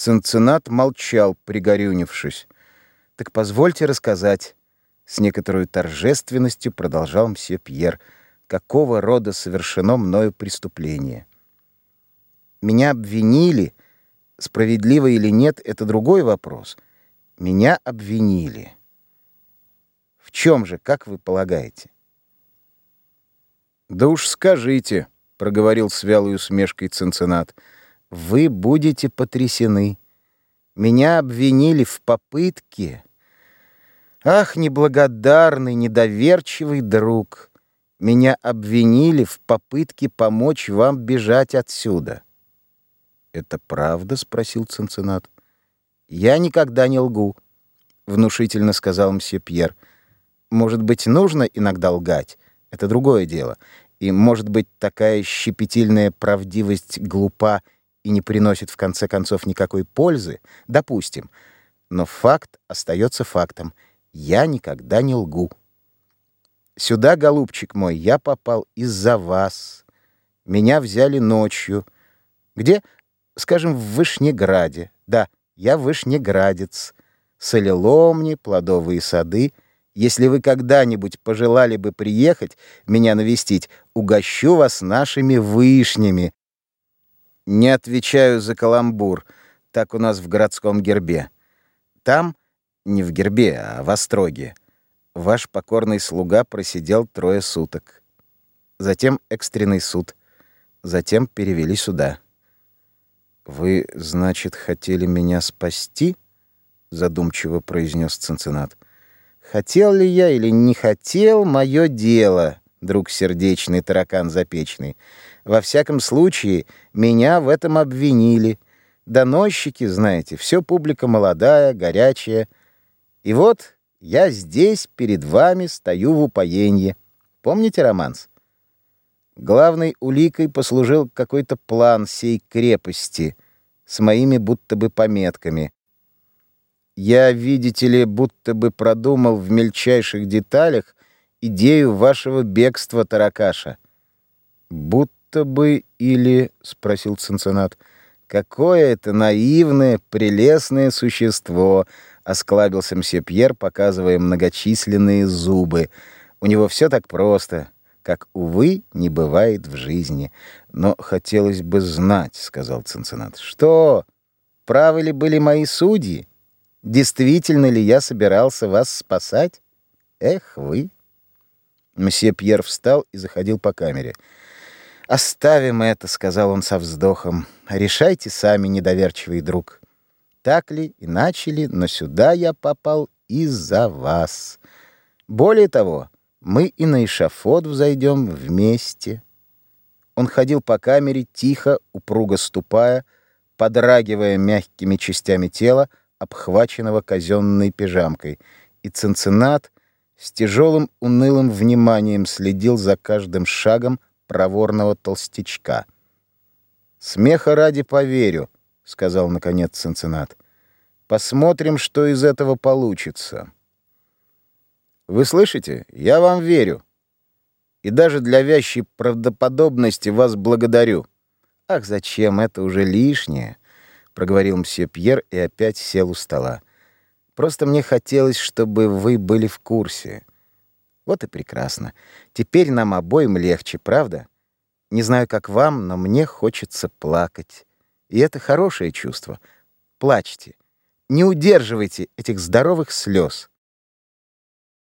Цинциннат молчал, пригорюнившись. «Так позвольте рассказать», — с некоторой торжественностью продолжал мсье Пьер, «какого рода совершено мною преступление. Меня обвинили, справедливо или нет, это другой вопрос. Меня обвинили. В чем же, как вы полагаете?» «Да уж скажите», — проговорил с вялой усмешкой Цинциннат, — вы будете потрясены. Меня обвинили в попытке. Ах, неблагодарный, недоверчивый друг! Меня обвинили в попытке помочь вам бежать отсюда. «Это правда?» — спросил Цинциннат. «Я никогда не лгу», — внушительно сказал мсье Пьер. «Может быть, нужно иногда лгать? Это другое дело. И, может быть, такая щепетильная правдивость глупа и не приносит в конце концов никакой пользы, допустим. Но факт остается фактом. Я никогда не лгу. Сюда, голубчик мой, я попал из-за вас. Меня взяли ночью. Где? Скажем, в Вышнеграде. Да, я вышнеградец. Солеломни, плодовые сады. Если вы когда-нибудь пожелали бы приехать, меня навестить, угощу вас нашими вышнями, не отвечаю за каламбур. Так у нас в городском гербе. Там, не в гербе, а в остроге, ваш покорный слуга просидел трое суток. Затем экстренный суд. Затем перевели сюда. «Вы, значит, хотели меня спасти?» — задумчиво произнес Цинциннат. «Хотел ли я или не хотел, мое дело», друг сердечный, таракан запечный. Во всяком случае, меня в этом обвинили. Доносчики, знаете, все публика молодая, горячая. И вот я здесь перед вами стою в упоенье. Помните романс? Главной уликой послужил какой-то план сей крепости с моими будто бы пометками. Я, видите ли, будто бы продумал в мельчайших деталях идею вашего бегства, Таракаша. Будто бы или, спросил Цинциннат, какое это наивное, прелестное существо, осклабился мсье Пьер, показывая многочисленные зубы. У него все так просто, как, увы, не бывает в жизни. Но хотелось бы знать, сказал Цинциннат. Что? Правы ли были мои судьи? Действительно ли я собирался вас спасать? Эх вы! Мсье Пьер встал и заходил по камере. «Оставим это», — сказал он со вздохом. «Решайте сами, недоверчивый друг. Так ли, иначе ли, но сюда я попал из-за вас. Более того, мы и на эшафот взойдем вместе». Он ходил по камере, тихо, упруго ступая, подрагивая мягкими частями тела, обхваченного казенной пижамкой. И Цинциннат — с тяжелым унылым вниманием следил за каждым шагом проворного толстячка. «Смеха ради поверю», — сказал, наконец, Цинциннат. «Посмотрим, что из этого получится». «Вы слышите? Я вам верю. И даже для вящей правдоподобности вас благодарю». «Ах, зачем? Это уже лишнее», — проговорил мсье Пьер и опять сел у стола. Просто мне хотелось, чтобы вы были в курсе. Вот и прекрасно. Теперь нам обоим легче, правда? Не знаю, как вам, но мне хочется плакать. И это хорошее чувство. Плачьте. Не удерживайте этих здоровых слез.